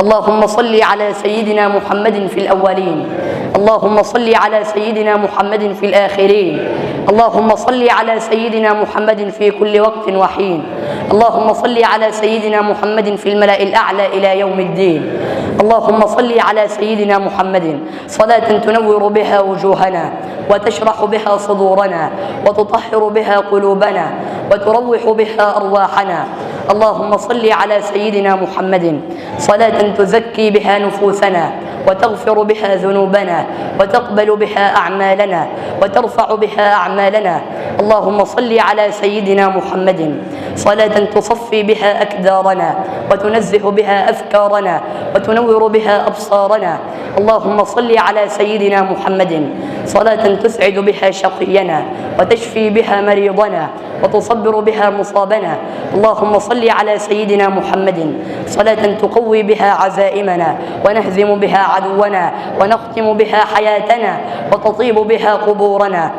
اللهم صل على سيدنا محمد في الأولين. اللهم صل على سيدنا محمد في الآخرين. اللهم صل على سيدنا محمد في كل وقت وحين. اللهم صل على سيدنا محمد في الملأ الأعلى إلى يوم الدين. اللهم صل على سيدنا محمد. صلاة تنور بها وجوهنا وتشرح بها صدورنا وتطهر بها قلوبنا وتروح بها أرواحنا. اللهم صل على سيدنا محمد. صلاة تزكي بها نفوسنا وتغفر بها ذنوبنا وتقبل بها أعمالنا وترفع بها أعمالنا. اللهم صل على سيدنا محمد. صلاة تصفي بها أكدارنا وتنزه بها أفكارنا وتنور بها أبصارنا. اللهم صل على سيدنا محمد. صلاة تسعد بها شقينا وتشفي بها مريضنا وتصبر بها مصابنا. اللهم صل على سيدنا محمد. صلاة تقوي بها عزائمنا ونهزم بها عدونا ونختم بها حياتنا وتطيب بها قبورنا.